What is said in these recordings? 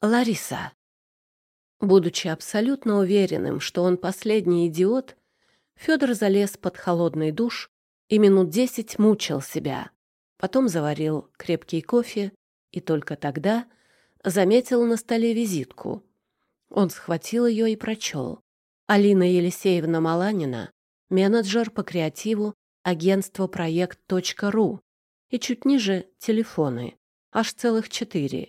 Лариса. Будучи абсолютно уверенным, что он последний идиот, Федор залез под холодный душ и минут десять мучил себя. Потом заварил крепкий кофе и только тогда заметил на столе визитку. Он схватил ее и прочел. Алина Елисеевна Маланина, менеджер по креативу агентства проект.ру и чуть ниже телефоны, аж целых четыре.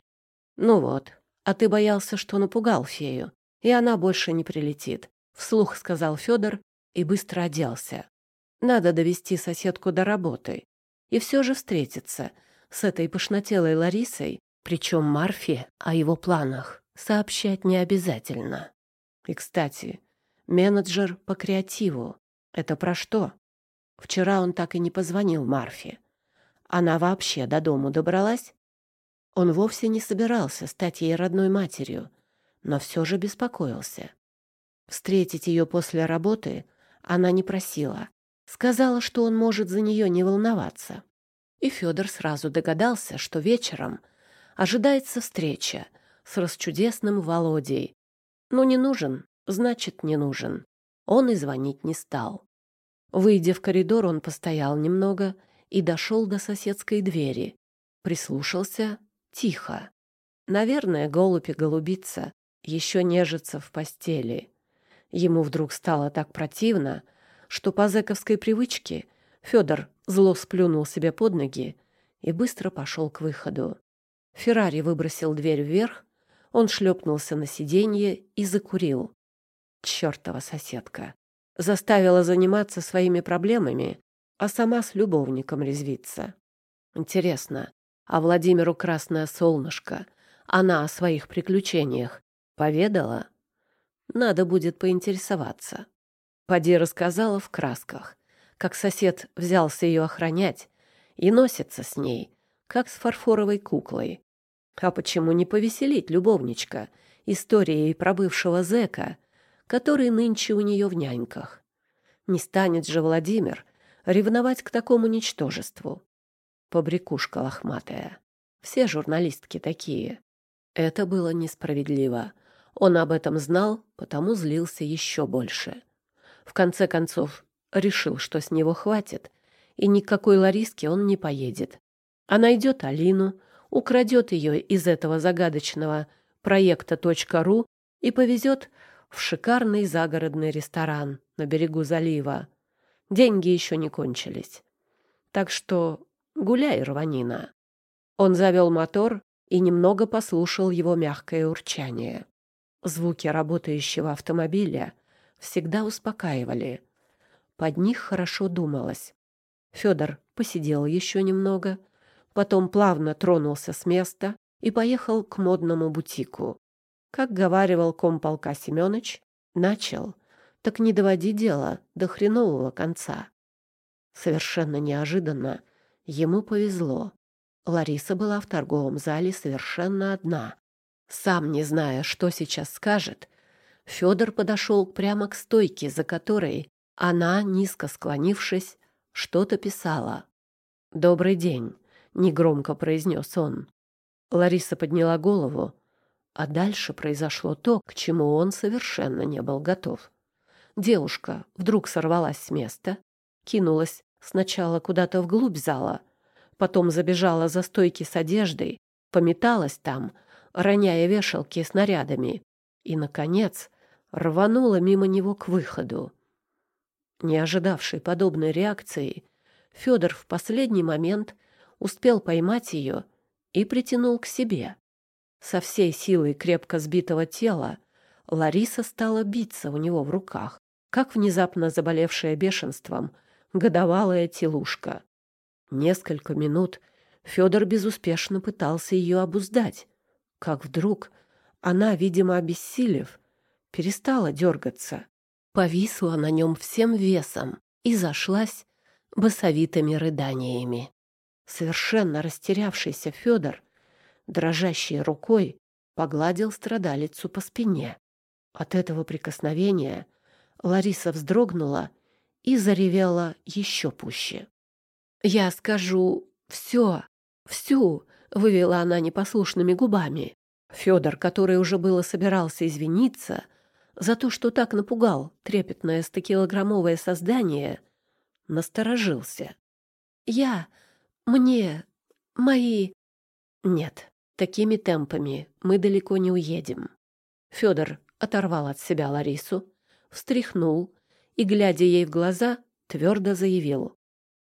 Ну вот, а ты боялся, что напугал фею, и она больше не прилетит, вслух сказал Федор и быстро оделся. Надо довести соседку до работы и все же встретиться с этой пышнотелой Ларисой, причем Марфе о его планах сообщать не обязательно. И, кстати, менеджер по креативу — это про что? Вчера он так и не позвонил Марфе. Она вообще до дому добралась? Он вовсе не собирался стать ей родной матерью, но все же беспокоился. Встретить ее после работы она не просила. Сказала, что он может за нее не волноваться. И Федор сразу догадался, что вечером ожидается встреча с расчудесным Володей. Ну, не нужен, значит, не нужен. Он и звонить не стал. Выйдя в коридор, он постоял немного и дошел до соседской двери. Прислушался Тихо. Наверное, голубь и голубица еще нежатся в постели. Ему вдруг стало так противно, что по зэковской привычке Федор зло сплюнул себе под ноги и быстро пошел к выходу. Феррари выбросил дверь вверх, он шлепнулся на сиденье и закурил. Чертова соседка. Заставила заниматься своими проблемами, а сама с любовником резвиться. Интересно, а Владимиру Красное Солнышко она о своих приключениях поведала? Надо будет поинтересоваться. Поди рассказала в красках, как сосед взялся ее охранять и носится с ней, как с фарфоровой куклой. А почему не повеселить любовничка историей про бывшего зэка, который нынче у нее в няньках? Не станет же Владимир ревновать к такому ничтожеству побрякушка лохматая. Все журналистки такие. Это было несправедливо. Он об этом знал, потому злился еще больше. В конце концов, решил, что с него хватит, и никакой Лариски он не поедет. А найдет Алину, украдет ее из этого загадочного проекта .ру и повезет в шикарный загородный ресторан на берегу залива. Деньги еще не кончились. Так что Гуляй, рванина. Он завел мотор и немного послушал его мягкое урчание. Звуки работающего автомобиля всегда успокаивали. Под них хорошо думалось. Федор посидел еще немного, потом плавно тронулся с места и поехал к модному бутику. Как говаривал комполка Семенович, начал, так не доводи дело до хренового конца. Совершенно неожиданно Ему повезло. Лариса была в торговом зале совершенно одна. Сам не зная, что сейчас скажет, Федор подошел прямо к стойке, за которой она, низко склонившись, что-то писала. «Добрый день», — негромко произнес он. Лариса подняла голову, а дальше произошло то, к чему он совершенно не был готов. Девушка вдруг сорвалась с места, кинулась Сначала куда-то вглубь зала, потом забежала за стойки с одеждой, пометалась там, роняя вешалки с нарядами, и, наконец, рванула мимо него к выходу. Не ожидавший подобной реакции, Федор в последний момент успел поймать ее и притянул к себе. Со всей силой крепко сбитого тела Лариса стала биться у него в руках, как внезапно заболевшая бешенством — годовалая телушка. Несколько минут Федор безуспешно пытался ее обуздать, как вдруг она, видимо, обессилев, перестала дергаться, повисла на нем всем весом и зашлась басовитыми рыданиями. Совершенно растерявшийся Федор, дрожащей рукой, погладил страдалицу по спине. От этого прикосновения Лариса вздрогнула и заревела еще пуще. «Я скажу все, всю», — вывела она непослушными губами. Федор, который уже было собирался извиниться за то, что так напугал трепетное стокилограммовое создание, насторожился. «Я... мне... мои...» «Нет, такими темпами мы далеко не уедем». Федор оторвал от себя Ларису, встряхнул и, глядя ей в глаза, твердо заявил.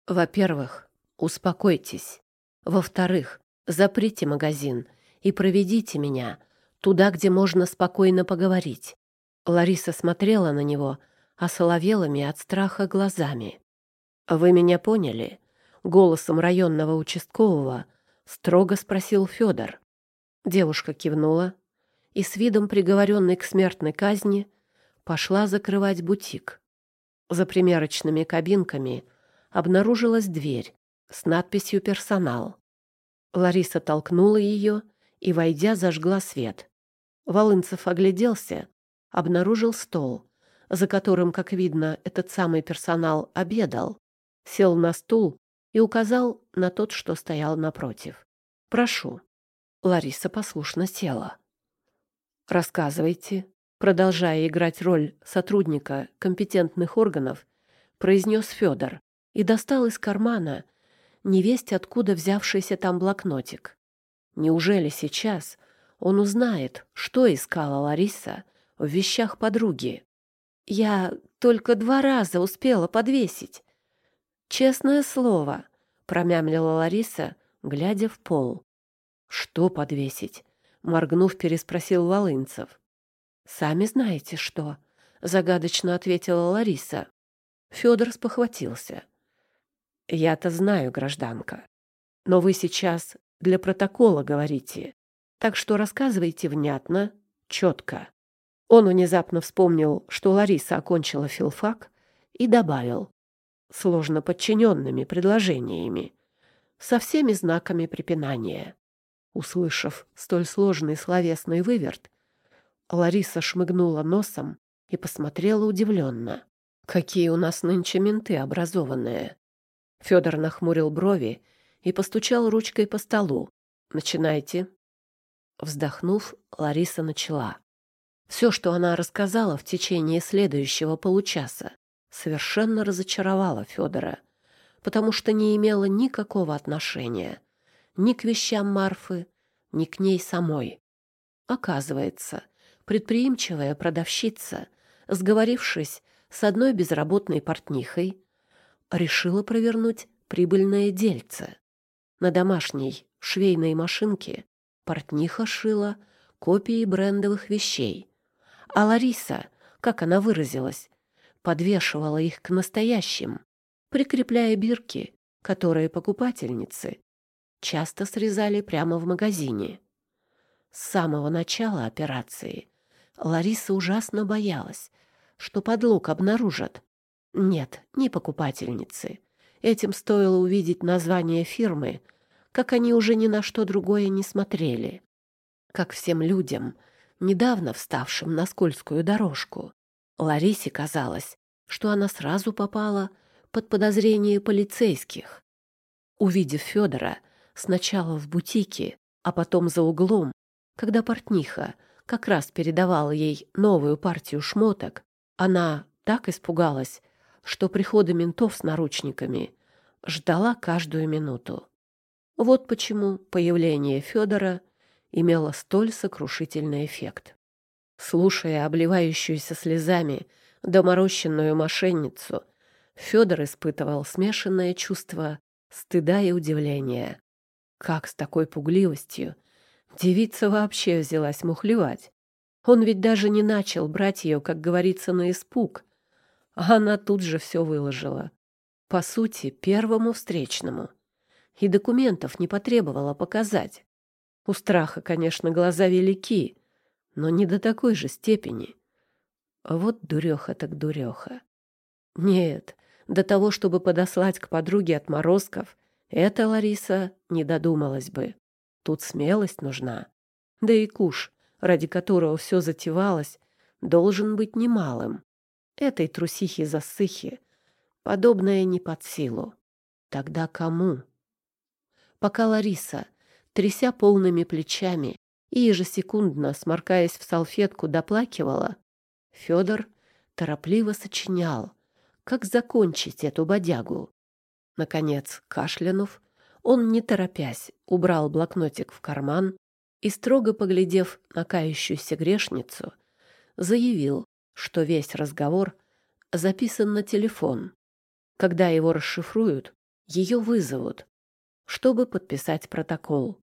«Во-первых, успокойтесь. Во-вторых, заприте магазин и проведите меня туда, где можно спокойно поговорить». Лариса смотрела на него осоловелыми от страха глазами. «Вы меня поняли?» — голосом районного участкового строго спросил Федор. Девушка кивнула и с видом приговоренной к смертной казни пошла закрывать бутик. За примерочными кабинками обнаружилась дверь с надписью «Персонал». Лариса толкнула ее и, войдя, зажгла свет. Волынцев огляделся, обнаружил стол, за которым, как видно, этот самый персонал обедал, сел на стул и указал на тот, что стоял напротив. «Прошу». Лариса послушно села. «Рассказывайте», продолжая играть роль сотрудника компетентных органов, произнес Федор и достал из кармана невесть откуда взявшийся там блокнотик. Неужели сейчас он узнает, что искала Лариса в вещах подруги? Я только два раза успела подвесить. Честное слово, промямлила Лариса, глядя в пол. Что подвесить? моргнув, переспросил Волынцев. Сами знаете что, загадочно ответила Лариса. Федор спохватился. Я-то знаю, гражданка. Но вы сейчас для протокола говорите. Так что рассказывайте внятно, четко. Он внезапно вспомнил, что Лариса окончила филфак, и добавил сложно подчиненными предложениями, со всеми знаками препинания. Услышав столь сложный словесный выверт, Лариса шмыгнула носом и посмотрела удивленно. «Какие у нас нынче менты образованные!» Федор нахмурил брови и постучал ручкой по столу. «Начинайте». Вздохнув, Лариса начала. Все, что она рассказала в течение следующего получаса, совершенно разочаровало Федора, потому что не имело никакого отношения ни к вещам Марфы, ни к ней самой. Оказывается, предприимчивая продавщица, сговорившись с одной безработной портнихой, решила провернуть прибыльное дельце. На домашней швейной машинке портниха шила копии брендовых вещей, а Лариса, как она выразилась, подвешивала их к настоящим, прикрепляя бирки, которые покупательницы часто срезали прямо в магазине. С самого начала операции Лариса ужасно боялась, что подлог обнаружат. Нет, не покупательницы. Этим стоило увидеть название фирмы, как они уже ни на что другое не смотрели. Как всем людям, недавно вставшим на скользкую дорожку, Ларисе казалось, что она сразу попала под подозрение полицейских. Увидев Федора сначала в бутике, а потом за углом, когда портниха как раз передавала ей новую партию шмоток, она так испугалась, что прихода ментов с наручниками ждала каждую минуту. Вот почему появление Федора имело столь сокрушительный эффект. Слушая обливающуюся слезами доморощенную мошенницу, Федор испытывал смешанное чувство стыда и удивления. Как с такой пугливостью девица вообще взялась мухлевать? Он ведь даже не начал брать ее, как говорится, на испуг, а она тут же все выложила. По сути, первому встречному. И документов не потребовала показать. У страха, конечно, глаза велики, но не до такой же степени. Вот дуреха так дуреха. Нет, до того, чтобы подослать к подруге отморозков, эта Лариса не додумалась бы. Тут смелость нужна. Да и куш, ради которого все затевалось, должен быть немалым. Этой трусихе-засыхе подобное не под силу. Тогда кому? Пока Лариса, тряся полными плечами, и ежесекундно, сморкаясь в салфетку, доплакивала, Федор торопливо сочинял, как закончить эту бодягу. Наконец, кашлянув, он, не торопясь, убрал блокнотик в карман и, строго поглядев на кающуюся грешницу, заявил, что весь разговор записан на телефон. Когда его расшифруют, ее вызовут, чтобы подписать протокол.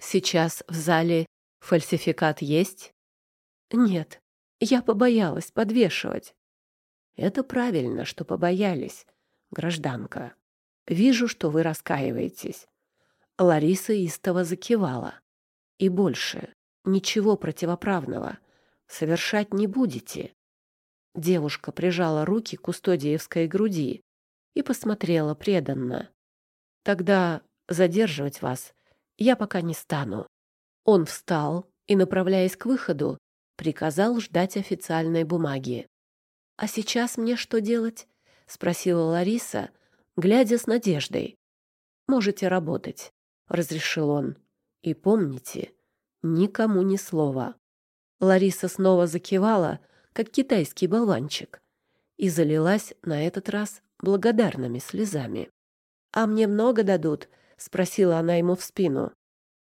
Сейчас в зале фальсификат есть? Нет, я побоялась подвешивать. Это правильно, что побоялись, гражданка. Вижу, что вы раскаиваетесь. Лариса истово закивала. И больше ничего противоправного совершать не будете. Девушка прижала руки к кустодиевской груди и посмотрела преданно. Тогда задерживать вас я пока не стану. Он встал и, направляясь к выходу, приказал ждать официальной бумаги. «А сейчас мне что делать?» — спросила Лариса, глядя с надеждой. «Можете работать», — разрешил он. «И помните, никому ни слова». Лариса снова закивала, как китайский болванчик, и залилась на этот раз благодарными слезами. «А мне много дадут?» — спросила она ему в спину.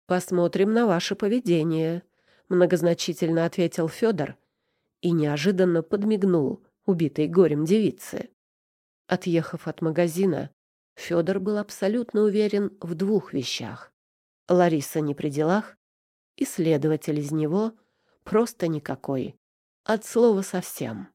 «Посмотрим на ваше поведение», — многозначительно ответил Федор и неожиданно подмигнул убитой горем девице. Отъехав от магазина, Федор был абсолютно уверен в двух вещах. Лариса не при делах, и следователь из него просто никакой. От слова совсем.